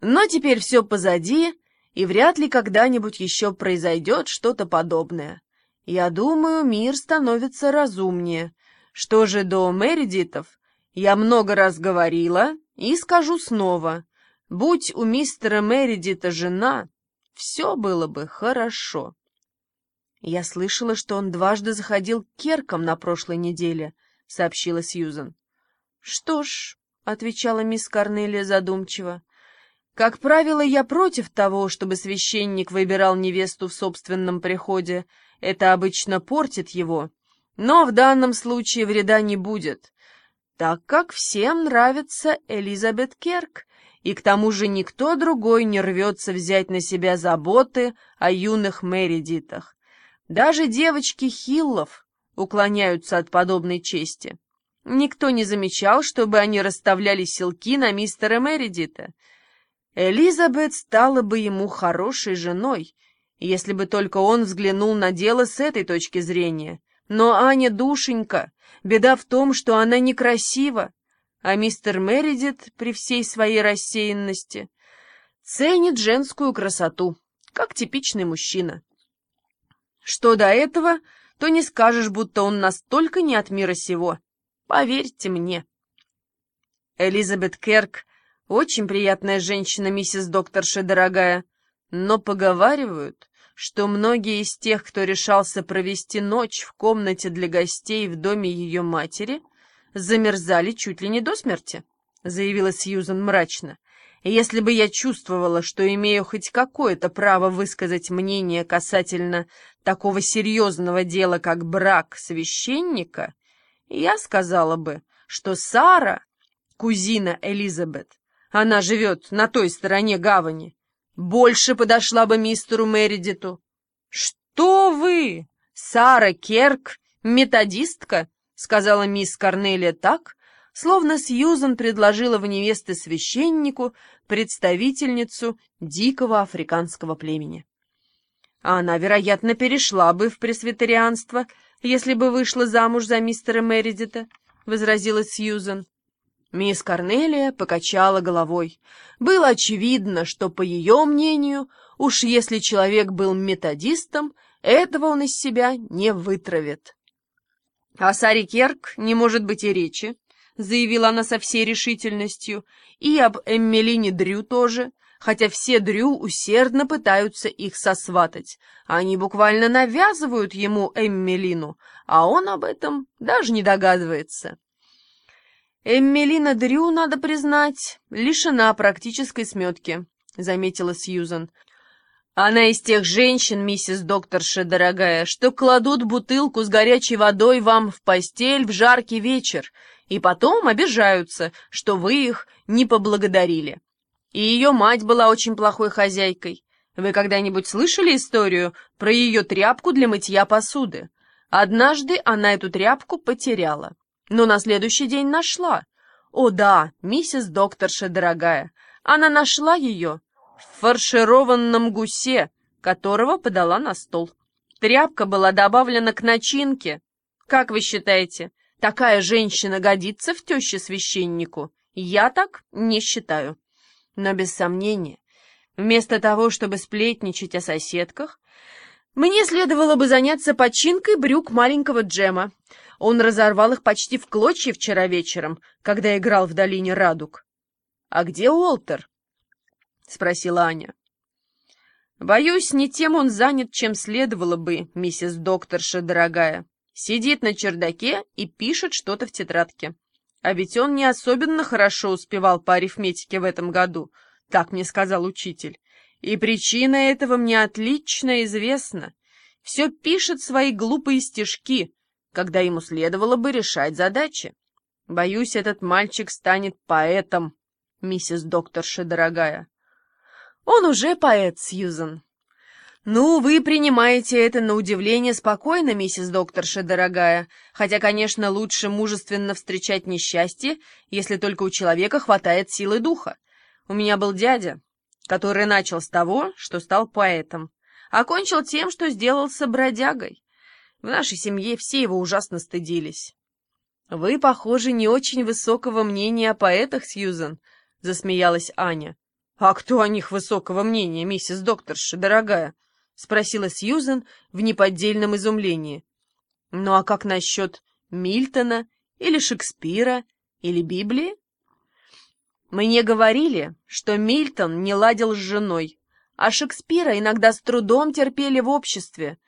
Но теперь все позади, и вряд ли когда-нибудь еще произойдет что-то подобное. Я думаю, мир становится разумнее. Что же до Мередитов, я много раз говорила и скажу снова. Будь у мистера Мередита жена, все было бы хорошо. Я слышала, что он дважды заходил к Керкам на прошлой неделе, — сообщила Сьюзан. — Что ж, — отвечала мисс Корнелия задумчиво, — как правило, я против того, чтобы священник выбирал невесту в собственном приходе. Это обычно портит его. Но в данном случае вреда не будет, так как всем нравится Элизабет Керк, и к тому же никто другой не рвется взять на себя заботы о юных Мередитах. Даже девочки Хиллов уклоняются от подобной чести. Никто не замечал, чтобы они расставляли селки на мистера Мередита. Элизабет стала бы ему хорошей женой, если бы только он взглянул на дело с этой точки зрения. Но Аня душенька, беда в том, что она некрасива, а мистер Мередит при всей своей рассеянности ценит женскую красоту, как типичный мужчина. Что до этого, то не скажешь, будто он настолько не от мира сего. Поверьте мне. Элизабет Керк очень приятная женщина, миссис докторша дорогая, но поговаривают, что многие из тех, кто решался провести ночь в комнате для гостей в доме ее матери — замерзали чуть ли не до смерти, — заявила Сьюзан мрачно. если бы я чувствовала, что имею хоть какое-то право высказать мнение касательно такого серьезного дела, как брак священника, я сказала бы, что Сара, кузина Элизабет, она живет на той стороне гавани, больше подошла бы мистеру Мередиту. Что вы, Сара Керк, методистка? — сказала мисс Корнелия так, словно Сьюзан предложила в невесты священнику представительницу дикого африканского племени. Она, вероятно, перешла бы в пресвитерианство, если бы вышла замуж за мистера Мередита, — возразила Сьюзан. Мисс Корнелия покачала головой. Было очевидно, что, по ее мнению, уж если человек был методистом, этого он из себя не вытравит. «О Саре Керк не может быть и речи», — заявила она со всей решительностью, «и об Эммелине Дрю тоже, хотя все Дрю усердно пытаются их сосватать. Они буквально навязывают ему Эммелину, а он об этом даже не догадывается». «Эммелина Дрю, надо признать, лишена практической сметки», — заметила Сьюзан. Она из тех женщин, миссис докторша дорогая, что кладут бутылку с горячей водой вам в постель в жаркий вечер, и потом обижаются, что вы их не поблагодарили. И ее мать была очень плохой хозяйкой. Вы когда-нибудь слышали историю про ее тряпку для мытья посуды? Однажды она эту тряпку потеряла, но на следующий день нашла. О да, миссис докторша дорогая, она нашла ее в фаршированном гусе, которого подала на стол. Тряпка была добавлена к начинке. Как вы считаете, такая женщина годится в теще священнику? Я так не считаю. Но без сомнения, вместо того, чтобы сплетничать о соседках, мне следовало бы заняться починкой брюк маленького Джема. Он разорвал их почти в клочья вчера вечером, когда играл в долине Радуг. А где Уолтер? — спросила Аня. «Боюсь, не тем он занят, чем следовало бы, миссис докторша дорогая. Сидит на чердаке и пишет что-то в тетрадке. А ведь он не особенно хорошо успевал по арифметике в этом году, так мне сказал учитель. И причина этого мне отлично известна. Все пишет свои глупые стишки, когда ему следовало бы решать задачи. Боюсь, этот мальчик станет поэтом, миссис докторша дорогая. Он уже поэт, Сьюзен. Ну, вы принимаете это на удивление спокойно, миссис докторша дорогая, хотя, конечно, лучше мужественно встречать несчастье, если только у человека хватает силы духа. У меня был дядя, который начал с того, что стал поэтом, окончил тем, что сделался бродягой. В нашей семье все его ужасно стыдились. «Вы, похоже, не очень высокого мнения о поэтах, Сьюзен», — засмеялась Аня. «А кто о них высокого мнения, миссис докторша, дорогая?» — спросила Сьюзен в неподдельном изумлении. «Ну а как насчет Мильтона или Шекспира или Библии?» «Мне говорили, что Мильтон не ладил с женой, а Шекспира иногда с трудом терпели в обществе.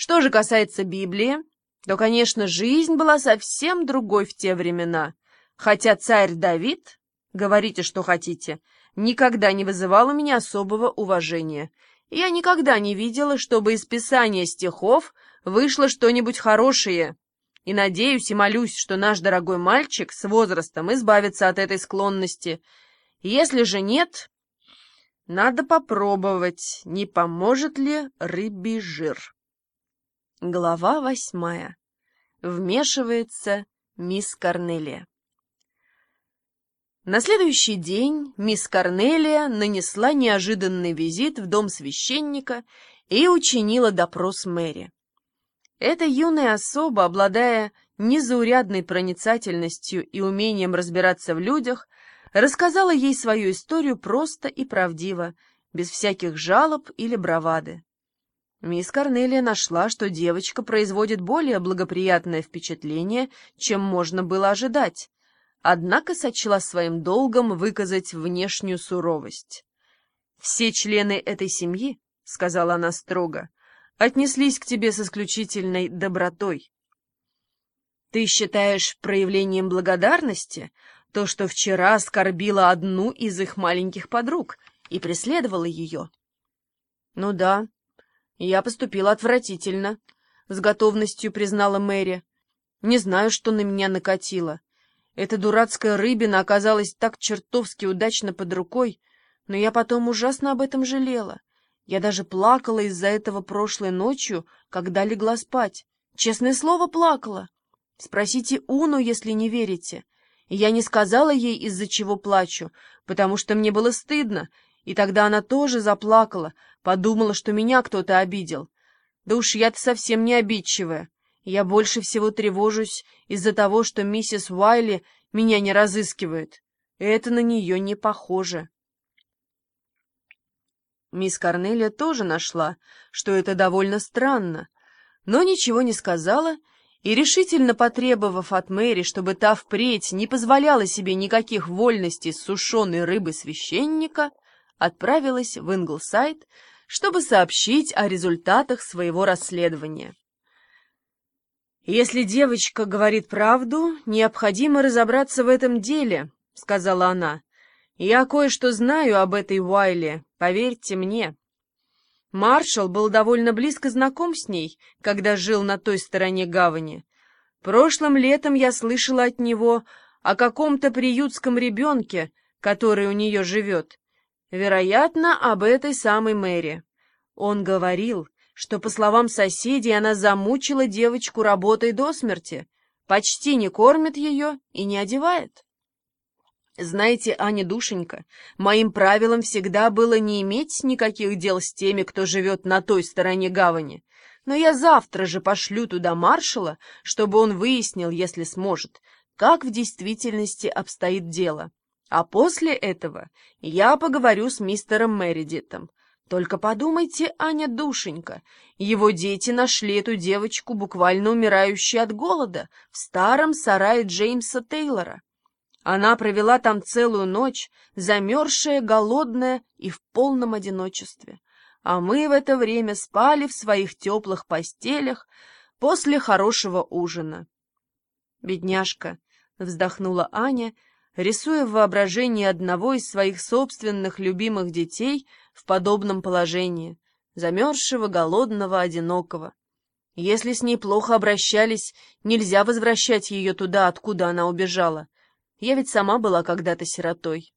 Что же касается Библии, то, конечно, жизнь была совсем другой в те времена, хотя царь Давид, говорите, что хотите, — никогда не вызывал у меня особого уважения. Я никогда не видела, чтобы из писания стихов вышло что-нибудь хорошее. И надеюсь и молюсь, что наш дорогой мальчик с возрастом избавится от этой склонности. Если же нет, надо попробовать, не поможет ли рыбий жир. Глава восьмая. Вмешивается мисс Корнелия. На следующий день мисс Корнелия нанесла неожиданный визит в дом священника и учинила допрос Мэри. Эта юная особа, обладая незаурядной проницательностью и умением разбираться в людях, рассказала ей свою историю просто и правдиво, без всяких жалоб или бравады. Мисс Корнелия нашла, что девочка производит более благоприятное впечатление, чем можно было ожидать, однако сочла своим долгом выказать внешнюю суровость. «Все члены этой семьи, — сказала она строго, — отнеслись к тебе с исключительной добротой. Ты считаешь проявлением благодарности то, что вчера оскорбила одну из их маленьких подруг и преследовала ее?» «Ну да, я поступила отвратительно», — с готовностью признала Мэри. «Не знаю, что на меня накатило». Эта дурацкая рыбина оказалась так чертовски удачно под рукой, но я потом ужасно об этом жалела. Я даже плакала из-за этого прошлой ночью, когда легла спать. Честное слово, плакала. Спросите Уну, если не верите. Я не сказала ей, из-за чего плачу, потому что мне было стыдно, и тогда она тоже заплакала, подумала, что меня кто-то обидел. Да уж я-то совсем не обидчивая. Я больше всего тревожусь из-за того, что миссис Уайли меня не разыскивает. Это на нее не похоже. Мисс Корнелия тоже нашла, что это довольно странно, но ничего не сказала и, решительно потребовав от Мэри, чтобы та впредь не позволяла себе никаких вольностей с сушеной рыбы священника, отправилась в Инглсайд, чтобы сообщить о результатах своего расследования. «Если девочка говорит правду, необходимо разобраться в этом деле», — сказала она. «Я кое-что знаю об этой Уайле, поверьте мне». Маршал был довольно близко знаком с ней, когда жил на той стороне гавани. Прошлым летом я слышала от него о каком-то приютском ребенке, который у нее живет. Вероятно, об этой самой Мэри. Он говорил, что, по словам соседей, она замучила девочку работой до смерти, почти не кормит ее и не одевает. Знаете, Аня, душенька, моим правилом всегда было не иметь никаких дел с теми, кто живет на той стороне гавани. Но я завтра же пошлю туда маршала, чтобы он выяснил, если сможет, как в действительности обстоит дело. А после этого я поговорю с мистером Мередитом. Только подумайте, Аня, душенька, его дети нашли эту девочку, буквально умирающей от голода, в старом сарае Джеймса Тейлора. Она провела там целую ночь, замерзшая, голодная и в полном одиночестве. А мы в это время спали в своих теплых постелях после хорошего ужина. «Бедняжка!» — вздохнула Аня, рисуя в воображении одного из своих собственных любимых детей — в подобном положении, замерзшего, голодного, одинокого. Если с ней плохо обращались, нельзя возвращать ее туда, откуда она убежала. Я ведь сама была когда-то сиротой.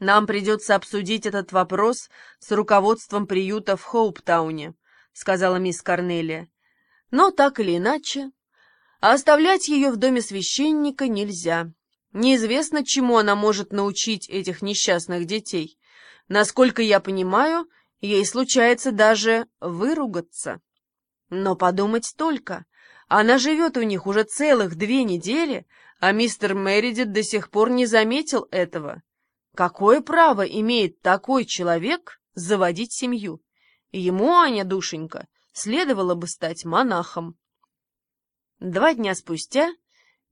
Нам придется обсудить этот вопрос с руководством приюта в Хоуптауне, сказала мисс Корнелия. Но так или иначе, а оставлять ее в доме священника нельзя. Неизвестно, чему она может научить этих несчастных детей. Насколько я понимаю, ей случается даже выругаться. Но подумать только, она живет у них уже целых две недели, а мистер Мередит до сих пор не заметил этого. Какое право имеет такой человек заводить семью? Ему, Аня, душенька, следовало бы стать монахом. Два дня спустя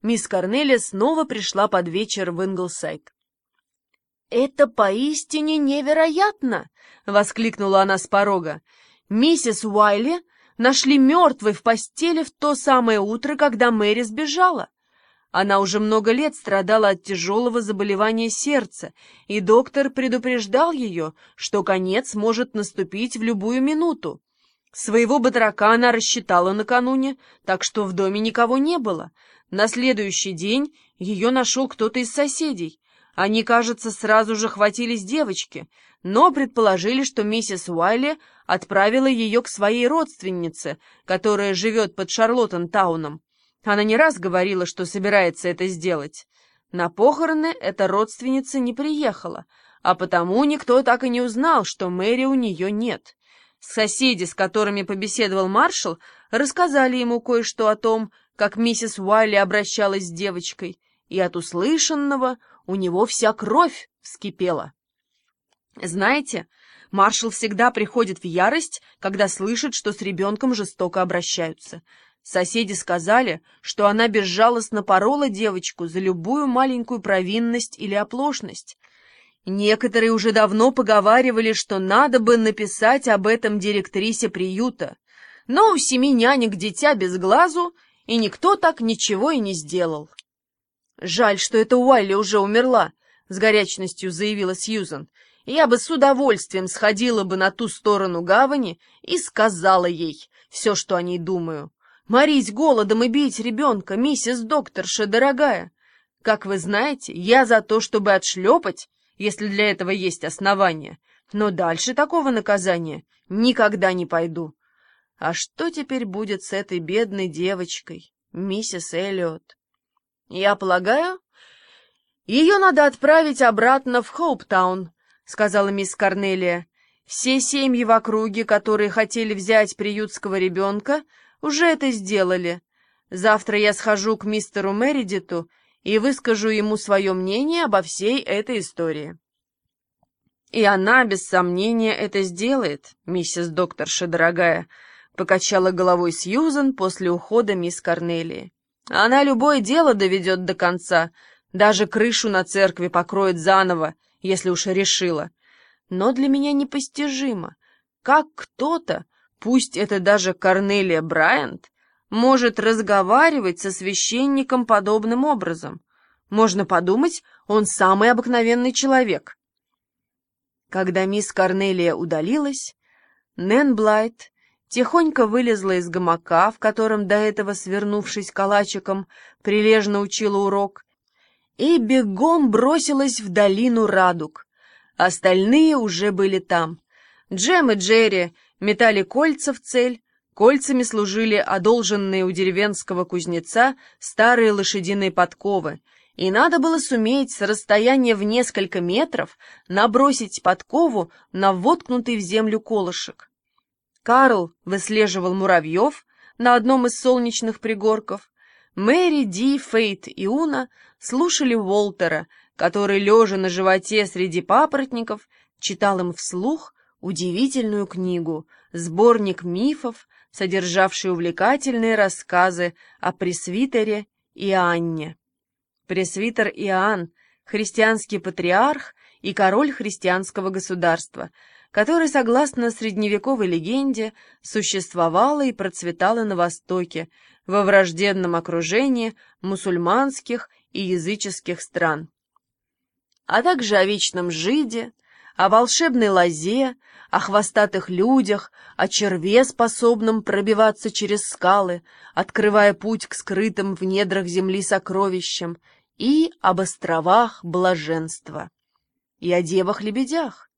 мисс Корнелия снова пришла под вечер в Инглсайд. «Это поистине невероятно!» — воскликнула она с порога. «Миссис Уайли нашли мертвой в постели в то самое утро, когда Мэри сбежала. Она уже много лет страдала от тяжелого заболевания сердца, и доктор предупреждал ее, что конец может наступить в любую минуту. Своего батрака она рассчитала накануне, так что в доме никого не было. На следующий день ее нашел кто-то из соседей. Они, кажется, сразу же хватились девочки, но предположили, что миссис Уайли отправила ее к своей родственнице, которая живет под Шарлоттентауном. Она не раз говорила, что собирается это сделать. На похороны эта родственница не приехала, а потому никто так и не узнал, что Мэри у нее нет. Соседи, с которыми побеседовал маршал, рассказали ему кое-что о том, как миссис Уайли обращалась с девочкой, и от услышанного у него вся кровь вскипела. Знаете, маршал всегда приходит в ярость, когда слышит, что с ребенком жестоко обращаются. Соседи сказали, что она безжалостно порола девочку за любую маленькую провинность или оплошность. Некоторые уже давно поговаривали, что надо бы написать об этом директрисе приюта. Но у семи нянек дитя без глазу, и никто так ничего и не сделал. «Жаль, что эта Уайли уже умерла», — с горячностью заявила Сьюзан. «Я бы с удовольствием сходила бы на ту сторону гавани и сказала ей все, что о ней думаю. Морить голодом и бить ребенка, миссис докторша, дорогая. Как вы знаете, я за то, чтобы отшлепать, если для этого есть основания, но дальше такого наказания никогда не пойду. А что теперь будет с этой бедной девочкой, миссис Эллиот? Я полагаю, ее надо отправить обратно в Хоуптаун, сказала мисс Корнелия. Все семьи в округе, которые хотели взять приютского ребенка, уже это сделали. Завтра я схожу к мистеру Мередиту и выскажу ему свое мнение обо всей этой истории. И она, без сомнения, это сделает, миссис докторша дорогая, покачала головой Сьюзен после ухода мисс Корнелии. Она любое дело доведет до конца, даже крышу на церкви покроет заново, если уж решила. Но для меня непостижимо, как кто-то Пусть это даже Корнелия Брайант может разговаривать со священником подобным образом. Можно подумать, он самый обыкновенный человек. Когда мисс Корнелия удалилась, Нэн Блайт тихонько вылезла из гамака, в котором до этого, свернувшись калачиком, прилежно учила урок, и бегом бросилась в долину радуг. Остальные уже были там. Джем и Джерри метали кольца в цель, кольцами служили одолженные у деревенского кузнеца старые лошадиные подковы, и надо было суметь с расстояния в несколько метров набросить подкову на воткнутый в землю колышек. Карл выслеживал муравьев на одном из солнечных пригорков. Мэри, Ди, Фейт и Уна слушали Уолтера, который, лежа на животе среди папоротников, читал им вслух удивительную книгу, сборник мифов, содержавший увлекательные рассказы о пресвитере Иоанне. Пресвитер Иоанн — христианский патриарх и король христианского государства, который, согласно средневековой легенде, существовало и процветало на Востоке, во враждебном окружении мусульманских и языческих стран. А также о вечном жиде, о волшебной лозе, о хвостатых людях, о черве, способном пробиваться через скалы, открывая путь к скрытым в недрах земли сокровищам, и об островах блаженства, и о девах-лебедях,